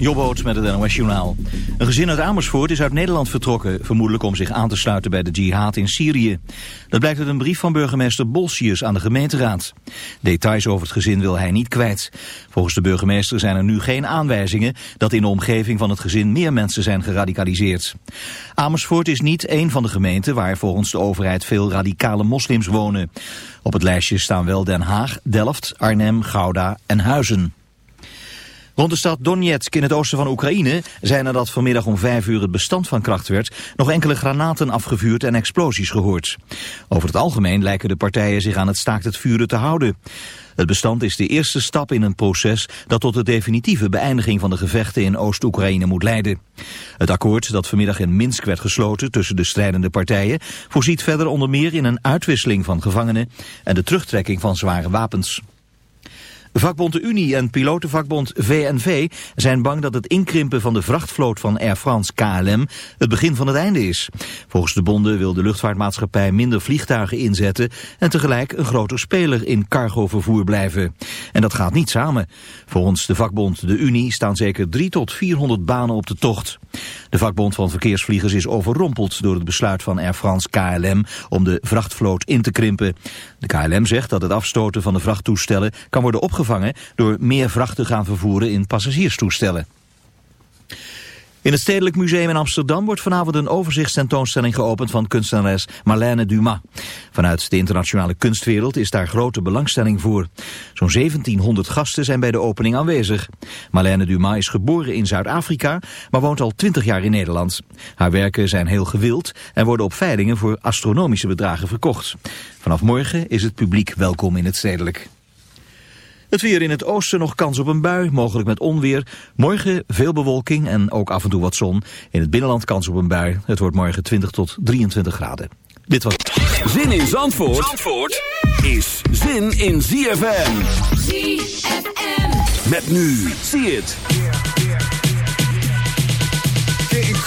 Jobboot met het NOS Journaal. Een gezin uit Amersfoort is uit Nederland vertrokken... vermoedelijk om zich aan te sluiten bij de jihad in Syrië. Dat blijkt uit een brief van burgemeester Bolsius aan de gemeenteraad. Details over het gezin wil hij niet kwijt. Volgens de burgemeester zijn er nu geen aanwijzingen... dat in de omgeving van het gezin meer mensen zijn geradicaliseerd. Amersfoort is niet een van de gemeenten... waar volgens de overheid veel radicale moslims wonen. Op het lijstje staan wel Den Haag, Delft, Arnhem, Gouda en Huizen. Rond de stad Donetsk in het oosten van Oekraïne zijn nadat vanmiddag om vijf uur het bestand van kracht werd nog enkele granaten afgevuurd en explosies gehoord. Over het algemeen lijken de partijen zich aan het staakt het vuren te houden. Het bestand is de eerste stap in een proces dat tot de definitieve beëindiging van de gevechten in Oost-Oekraïne moet leiden. Het akkoord dat vanmiddag in Minsk werd gesloten tussen de strijdende partijen voorziet verder onder meer in een uitwisseling van gevangenen en de terugtrekking van zware wapens. Vakbond de Unie en pilotenvakbond VNV zijn bang dat het inkrimpen van de vrachtvloot van Air France KLM het begin van het einde is. Volgens de bonden wil de luchtvaartmaatschappij minder vliegtuigen inzetten en tegelijk een groter speler in cargovervoer blijven. En dat gaat niet samen. Volgens de vakbond de Unie staan zeker 3 tot 400 banen op de tocht. De vakbond van verkeersvliegers is overrompeld door het besluit van Air France KLM om de vrachtvloot in te krimpen. De KLM zegt dat het afstoten van de vrachttoestellen kan worden opgevangen door meer vracht te gaan vervoeren in passagierstoestellen. In het Stedelijk Museum in Amsterdam wordt vanavond een overzichtstentoonstelling geopend van kunstenares Marlène Dumas. Vanuit de internationale kunstwereld is daar grote belangstelling voor. Zo'n 1700 gasten zijn bij de opening aanwezig. Marlène Dumas is geboren in Zuid-Afrika, maar woont al 20 jaar in Nederland. Haar werken zijn heel gewild en worden op veilingen voor astronomische bedragen verkocht. Vanaf morgen is het publiek welkom in het Stedelijk. Het weer in het oosten nog kans op een bui, mogelijk met onweer. Morgen veel bewolking en ook af en toe wat zon. In het binnenland kans op een bui. Het wordt morgen 20 tot 23 graden. Dit was... Zin in Zandvoort, Zandvoort is zin in ZFM. ZFM. Met nu, zie het.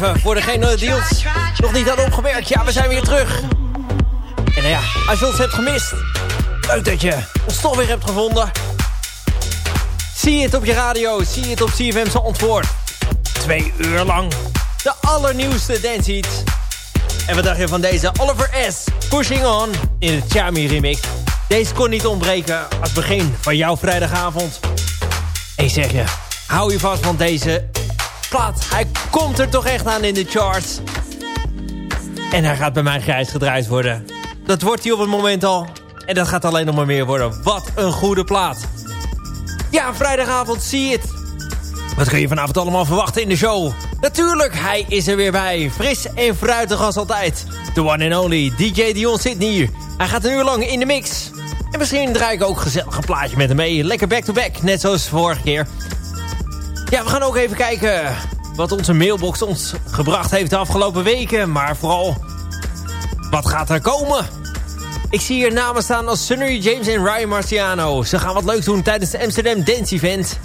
Voor degene die ons nog niet hadden opgemerkt. Ja, we zijn weer terug. En nou ja, als je ons hebt gemist, leuk dat je ons toch weer hebt gevonden. Zie het op je radio, zie het op CFM's antwoord. Twee uur lang de allernieuwste dance En wat dacht je van deze Oliver S. Pushing On in de Chami remix. Deze kon niet ontbreken als begin van jouw vrijdagavond. Ik zeg je, hou je vast, van deze plaat. Hij komt er toch echt aan in de charts. En hij gaat bij mij grijs gedraaid worden. Dat wordt hij op het moment al. En dat gaat alleen nog maar meer worden. Wat een goede plaat. Ja, vrijdagavond, zie het. Wat kun je vanavond allemaal verwachten in de show? Natuurlijk, hij is er weer bij. Fris en fruitig als altijd. The one and only DJ Dion Sydney. Hij gaat een uur lang in de mix. En misschien draai ik ook gezellig een plaatje met hem mee. Lekker back-to-back, -back, net zoals vorige keer. Ja, we gaan ook even kijken wat onze mailbox ons gebracht heeft de afgelopen weken. Maar vooral, wat gaat er komen? Ik zie hier namen staan als Sunny James en Ryan Marciano. Ze gaan wat leuk doen tijdens de Amsterdam Dance Event.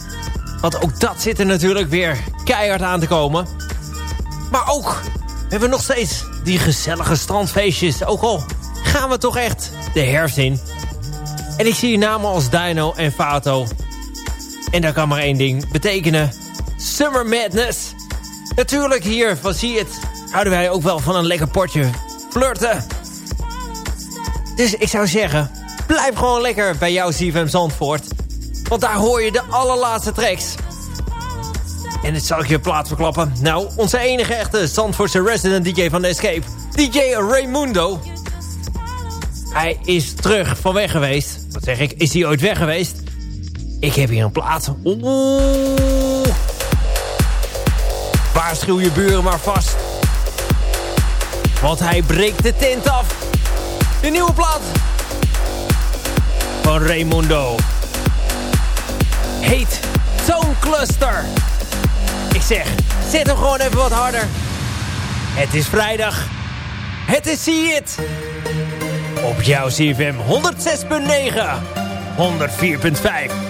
Want ook dat zit er natuurlijk weer keihard aan te komen. Maar ook hebben we nog steeds die gezellige strandfeestjes. Ook al gaan we toch echt de herfst in. En ik zie hier namen als Dino en Fato. En dat kan maar één ding betekenen. Summer Madness. Natuurlijk hier van See It houden wij ook wel van een lekker potje flirten. Dus ik zou zeggen, blijf gewoon lekker bij jouw CFM Zandvoort. Want daar hoor je de allerlaatste tracks. En het zal ik je plaats verklappen. Nou, onze enige echte Zandvoortse resident DJ van de Escape. DJ Raymundo. Hij is terug van weg geweest. Wat zeg ik, is hij ooit weg geweest? Ik heb hier een plaat. Oeh. Waarschuw je buren maar vast. Want hij breekt de tent af. De nieuwe plaat. Van Raimundo. Heet Tone Cluster. Ik zeg, zet hem gewoon even wat harder. Het is vrijdag. Het is See It. Op jouw CFM 106.9. 104.5.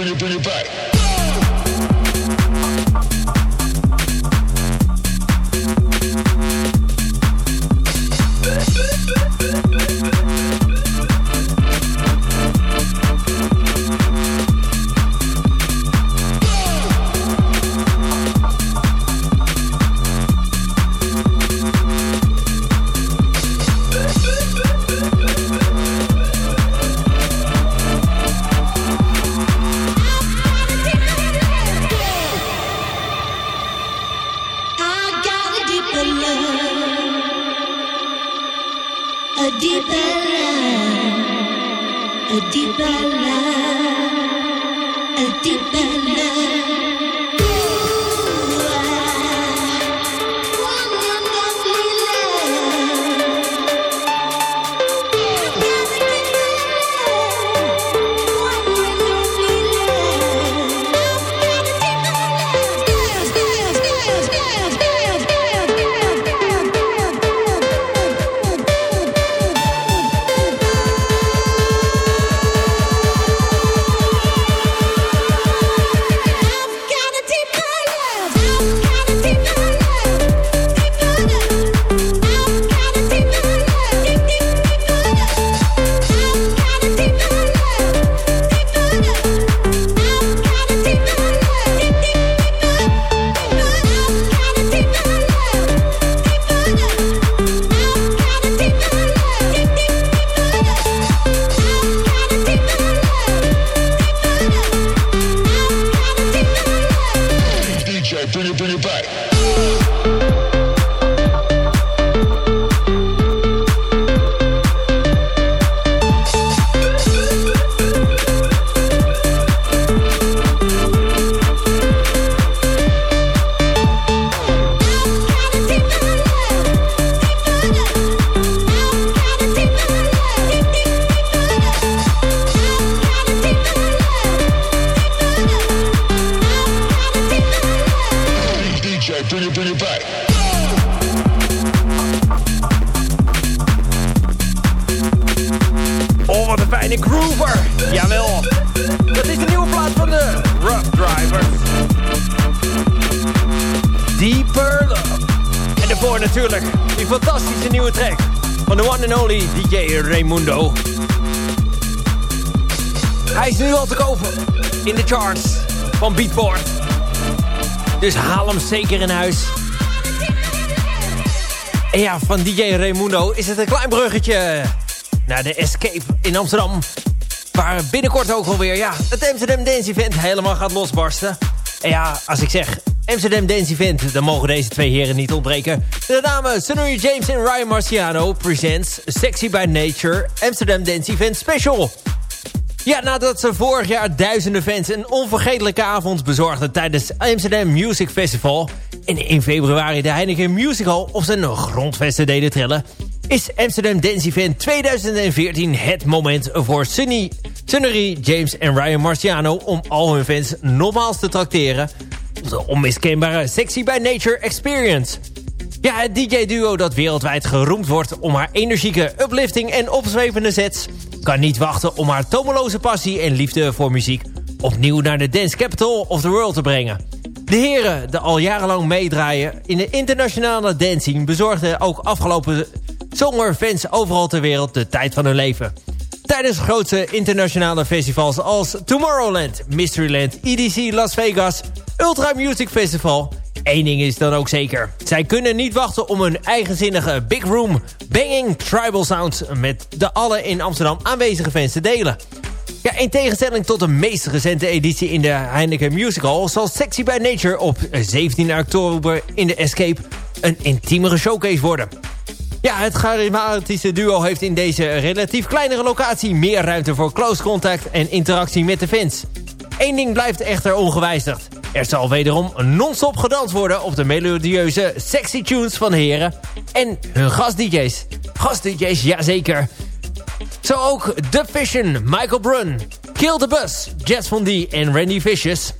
bring it, bring it back. bring it, bring it back. Dus haal hem zeker in huis. En ja, van DJ Raimundo is het een klein bruggetje naar de Escape in Amsterdam. Waar binnenkort ook alweer ja, het Amsterdam Dance Event helemaal gaat losbarsten. En ja, als ik zeg Amsterdam Dance Event, dan mogen deze twee heren niet ontbreken. De namen Sunny James en Ryan Marciano presents Sexy by Nature Amsterdam Dance Event Special. Ja, nadat ze vorig jaar duizenden fans een onvergetelijke avond bezorgden tijdens Amsterdam Music Festival... en in februari de Heineken Musical op zijn grondvesten deden trillen... is Amsterdam Dance Event 2014 het moment voor Sunny, Sunnery, James en Ryan Marciano... om al hun fans nogmaals te tracteren op de onmiskenbare Sexy by Nature Experience... Ja, het DJ-duo dat wereldwijd geroemd wordt om haar energieke uplifting en opzwevende sets... kan niet wachten om haar tomeloze passie en liefde voor muziek opnieuw naar de Dance Capital of the World te brengen. De heren, die al jarenlang meedraaien in de internationale dancing... bezorgden ook afgelopen zomer fans overal ter wereld de tijd van hun leven. Tijdens grootste internationale festivals als Tomorrowland, Mysteryland, EDC Las Vegas... Ultra Music Festival Eén ding is dan ook zeker. Zij kunnen niet wachten om hun eigenzinnige Big Room Banging Tribal Sounds met de alle in Amsterdam aanwezige fans te delen. Ja, in tegenstelling tot de meest recente editie in de Heineken Musical... zal Sexy by Nature op 17 oktober in de Escape een intiemere showcase worden. Ja, het charismatische duo heeft in deze relatief kleinere locatie... meer ruimte voor close contact en interactie met de fans. Eén ding blijft echter ongewijzigd. Er zal wederom non-stop gedanst worden op de melodieuze sexy tunes van heren en hun gast-dj's. Gast-dj's, jazeker. Zo ook The Vision, Michael Brun, Kill the Bus, Jess Von D en Randy Vicious.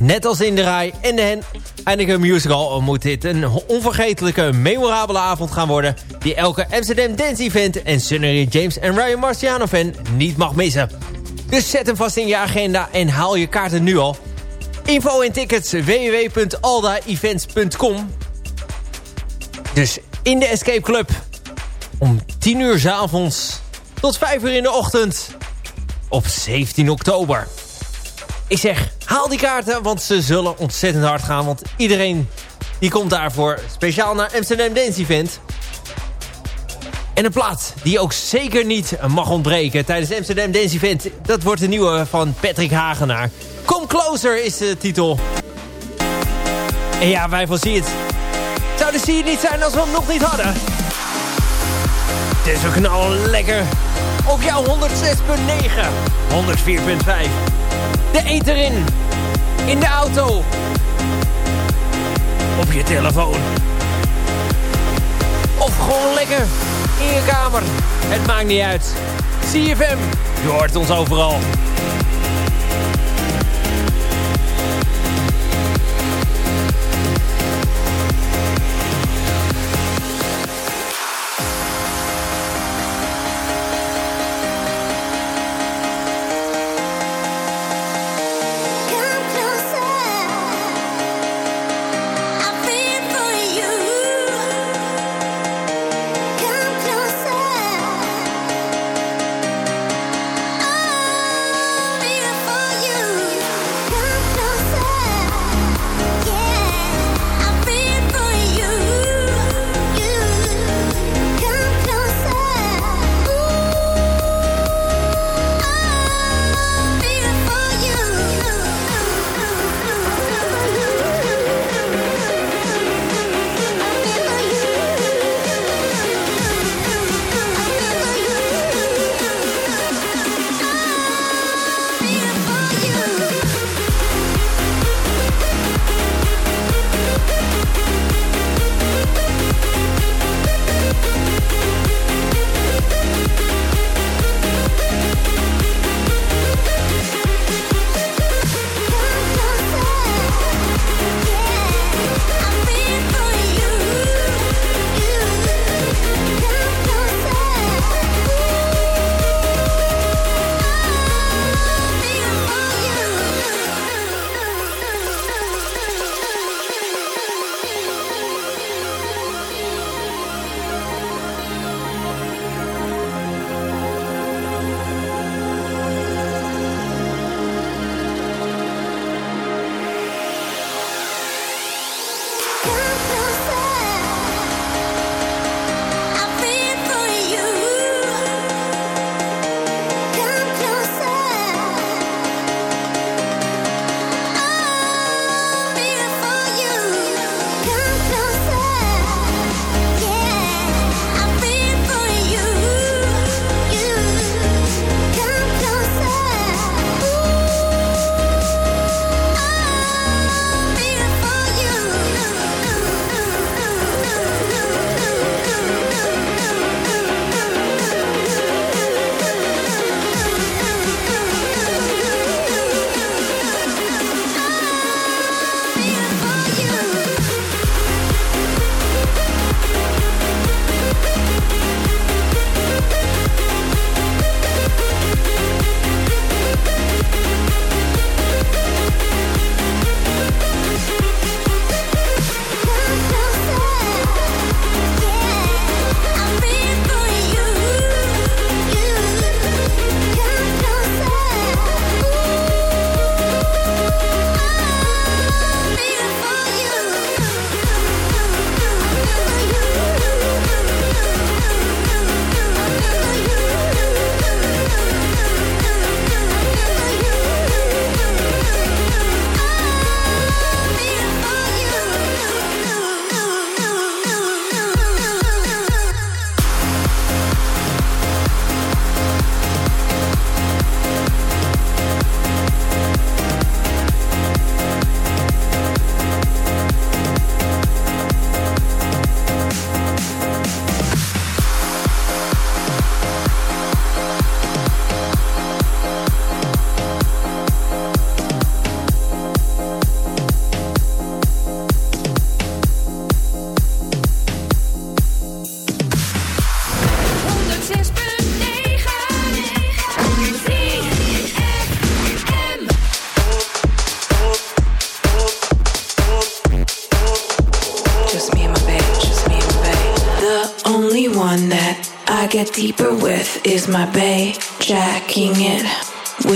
Net als in de rij en de Heineken Musical moet dit een onvergetelijke, memorabele avond gaan worden... die elke Amsterdam Dance Event en Sunnery James en Ryan Marciano fan niet mag missen. Dus zet hem vast in je agenda en haal je kaarten nu al... Info en tickets www.aldaevents.com Dus in de Escape Club om 10 uur s avonds tot 5 uur in de ochtend op 17 oktober. Ik zeg, haal die kaarten, want ze zullen ontzettend hard gaan. Want iedereen die komt daarvoor speciaal naar Amsterdam Dance Event. En een plaat die ook zeker niet mag ontbreken tijdens Amsterdam Dance Event. Dat wordt de nieuwe van Patrick Hagenaar. Come Closer is de titel. En ja, wij van het. Zou de Zie het niet zijn als we hem nog niet hadden? Dus we knallen lekker op jouw 106.9, 104.5. De eter in. In de auto. Op je telefoon. Of gewoon lekker in je kamer. Het maakt niet uit. CFM, je hoort ons overal.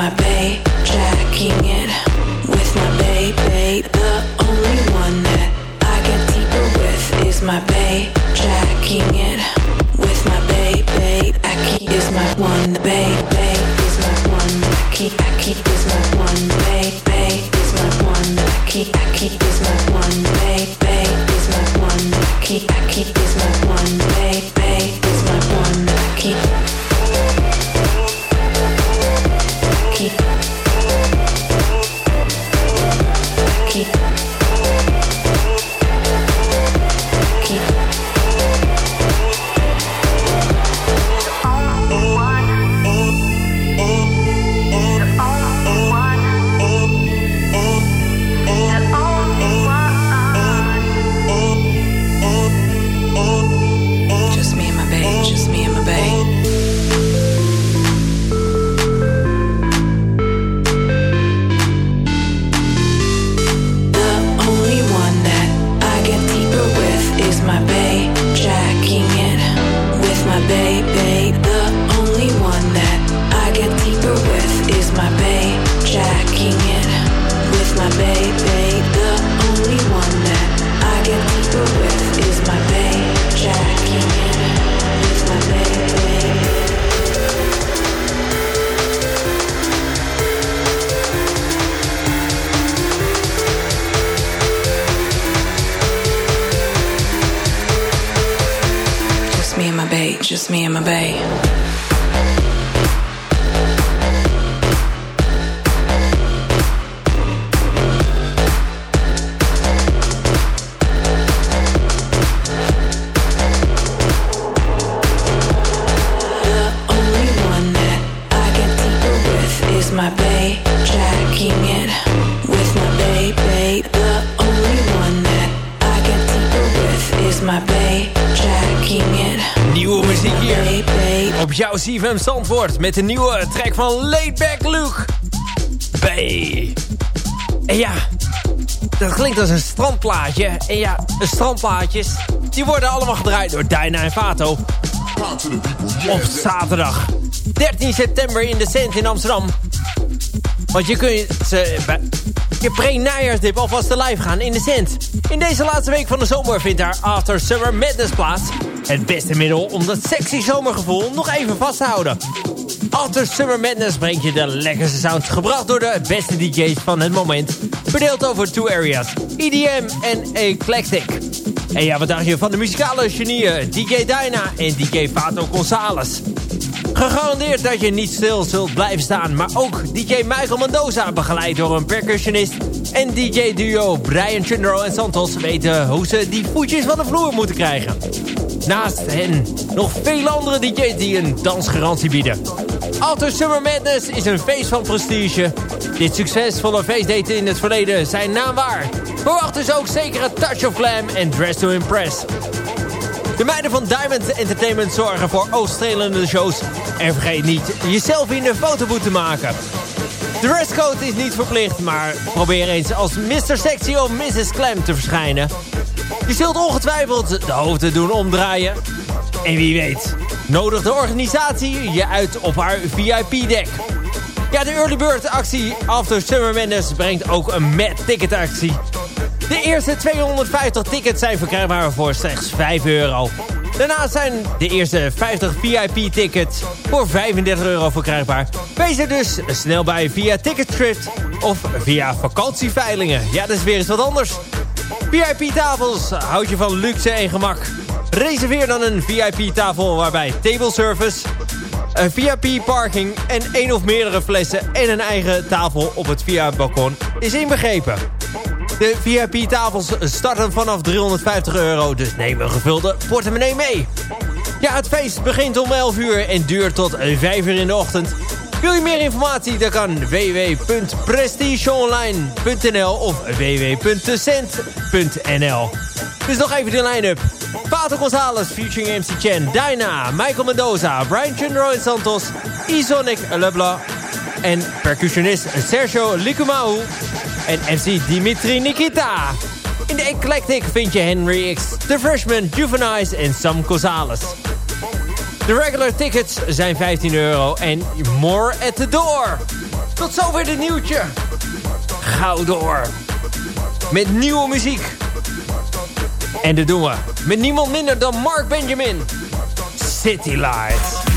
my babe, tracking it with my babe, babe. The only one that I get deeper with is my babe, tracking it with my babe, babe. Aki is my one, the babe, babe is my one. Aki, Aki is my one, babe, babe is my one. Aki, Aki is my one, babe, babe is my one. Aki, Aki is my one. Bay. CFM Zandvoort met de nieuwe track van Laidback Luke. B. En ja, dat klinkt als een strandplaatje. En ja, de strandplaatjes, die worden allemaal gedraaid door Dyna en Vato. Op zaterdag 13 september in de Cent in Amsterdam. Want je kunt ze je pre-najaarsdip alvast te live gaan in de Cent. In deze laatste week van de zomer vindt daar After Summer Madness plaats. Het beste middel om dat sexy zomergevoel nog even vast te houden. After Summer Madness brengt je de lekkerste sounds gebracht door de beste DJ's van het moment. Verdeeld over two areas, EDM en Eclectic. En ja, wat dacht je van de muzikale genieën DJ Dyna en DJ Fato Gonzalez? Gegarandeerd dat je niet stil zult blijven staan, maar ook DJ Michael Mendoza, begeleid door een percussionist. En DJ-duo Brian Chundro en Santos weten hoe ze die voetjes van de vloer moeten krijgen. Naast hen nog vele andere DJ's die een dansgarantie bieden. Alter Summer Madness is een feest van prestige. Dit succesvolle feest deed in het verleden zijn naam waar. Verwacht dus ook zeker een touch of glam en dress to impress. De meiden van Diamond Entertainment zorgen voor oogstrelende shows. En vergeet niet jezelf in de fotoboot te maken. De dresscode is niet verplicht, maar probeer eens als Mr. Sexy of Mrs. Clam te verschijnen. Je zult ongetwijfeld de hoofden doen omdraaien. En wie weet, nodigt de organisatie je uit op haar VIP-deck. Ja, de Early Bird actie After Summer Madness brengt ook een mad ticket actie. De eerste 250 tickets zijn verkrijgbaar voor slechts 5 euro. Daarnaast zijn de eerste 50 VIP-tickets voor 35 euro verkrijgbaar. Wees er dus snel bij via Ticketstrip of via vakantieveilingen. Ja, dat is weer eens wat anders. VIP-tafels houd je van luxe en gemak. Reserveer dan een VIP-tafel waarbij table service, een VIP-parking en één of meerdere flessen en een eigen tafel op het VIP-balkon is inbegrepen. De VIP-tafels starten vanaf 350 euro, dus neem een gevulde portemonnee mee. Ja, het feest begint om 11 uur en duurt tot 5 uur in de ochtend. Wil je meer informatie? Dan kan www.prestigeonline.nl of www.tecent.nl. Dus nog even de line-up. Pato Gonzalez featuring MC Chen, Dyna, Michael Mendoza, Brian Chundro en Santos, Isonic Leblanc en percussionist Sergio Licumau en MC Dimitri Nikita. In de Eclectic vind je Henry X, The Freshman, Juvenice en Sam Gonzalez. De regular tickets zijn 15 euro en more at the door. Tot zover dit nieuwtje. Gauw door. Met nieuwe muziek. En dat doen we met niemand minder dan Mark Benjamin. City Lights.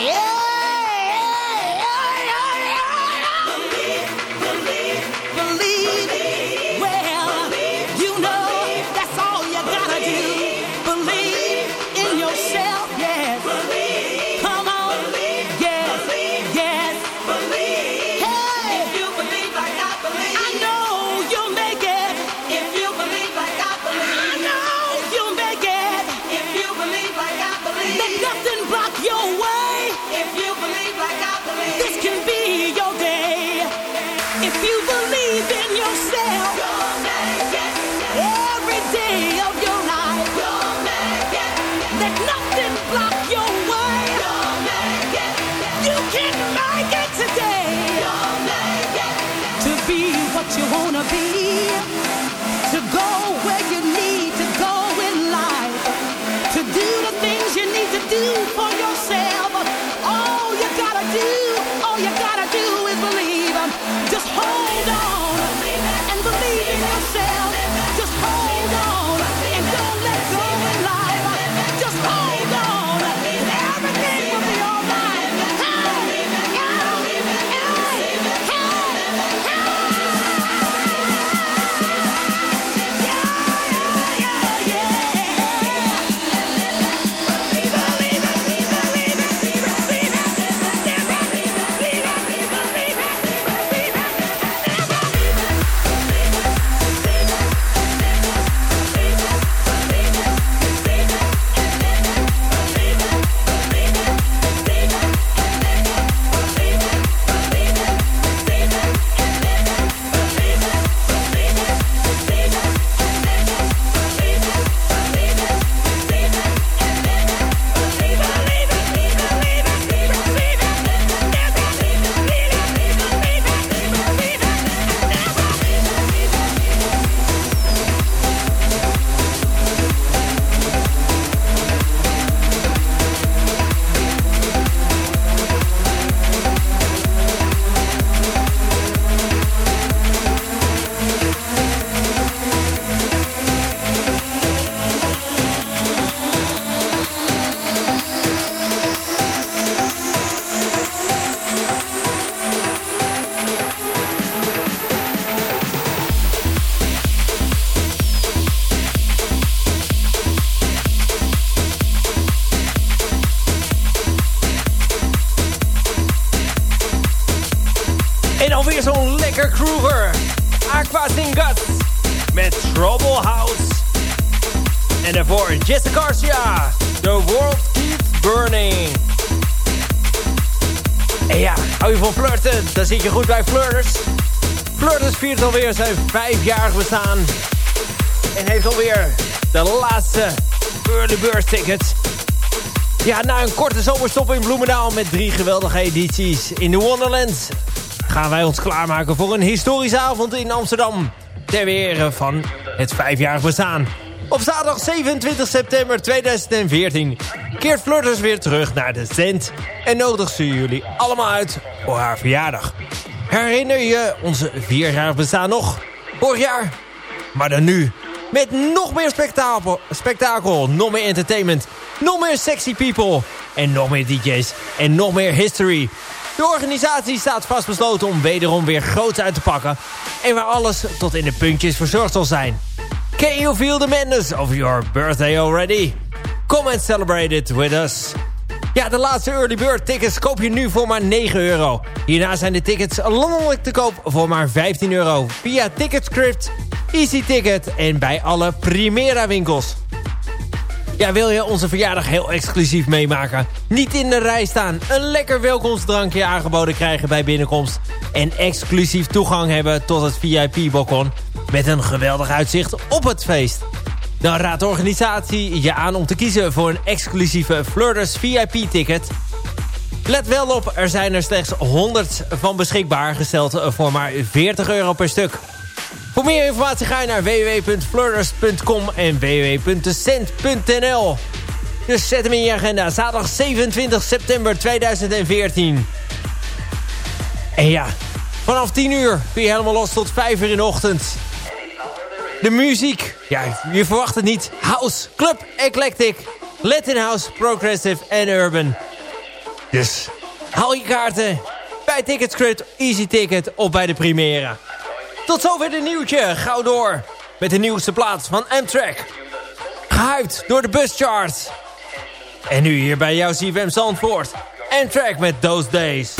To zit je goed bij Flirters. Flirters viert alweer zijn vijfjarig bestaan. En heeft alweer de laatste early bird tickets. Ja, na een korte zomerstop in Bloemendaal met drie geweldige edities in de Wonderland... gaan wij ons klaarmaken voor een historische avond in Amsterdam. Ter ere van het vijfjarig bestaan. Op zaterdag 27 september 2014 keert Flirters weer terug naar de tent... en nodigt ze jullie allemaal uit voor haar verjaardag. Herinner je onze vierjarig bestaan nog? Vorig jaar? Maar dan nu met nog meer spektakel, spektakel, nog meer entertainment, nog meer sexy people en nog meer DJ's en nog meer history. De organisatie staat vastbesloten om wederom weer groot uit te pakken en waar alles tot in de puntjes verzorgd zal zijn. Can you feel the madness of your birthday already? Come and celebrate it with us. Ja, de laatste early bird tickets koop je nu voor maar 9 euro. Hierna zijn de tickets landelijk te koop voor maar 15 euro. Via Ticketscript, Easy Ticket en bij alle Primera winkels. Ja, wil je onze verjaardag heel exclusief meemaken? Niet in de rij staan, een lekker welkomstdrankje aangeboden krijgen bij binnenkomst... en exclusief toegang hebben tot het VIP-balkon... met een geweldig uitzicht op het feest. Dan raadt de organisatie je aan om te kiezen voor een exclusieve Flirters VIP-ticket... Let wel op, er zijn er slechts 100 van beschikbaar gesteld voor maar 40 euro per stuk. Voor meer informatie ga je naar www.flirters.com en www.decent.nl. Dus zet hem in je agenda. Zaterdag 27 september 2014. En ja, vanaf 10 uur kun je helemaal los tot 5 uur in de ochtend. De muziek, ja, je verwacht het niet. House, club, eclectic, Latin house, progressive en urban. Dus haal je kaarten bij Ticketscript, Easy Ticket of bij de Primera. Tot zover de nieuwtje. Gauw door met de nieuwste plaats van Amtrak. Gehyped door de buscharts. En nu hier bij jouw CFM Zandvoort. Amtrak met Those Days.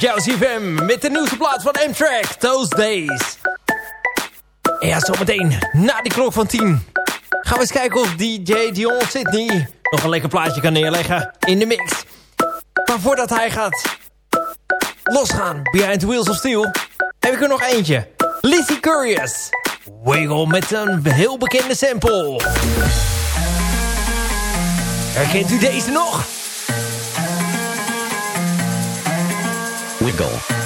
Jouw CFM met de nieuwste plaats van M-Track, Those Days. En ja, zometeen, na die klok van 10, gaan we eens kijken of DJ Dion Sydney nog een lekker plaatje kan neerleggen in de mix. Maar voordat hij gaat losgaan, Behind the Wheels of Steel, heb ik er nog eentje. Lizzie Curious, Wiggle met een heel bekende sample. Herkent u deze nog? Wiggle.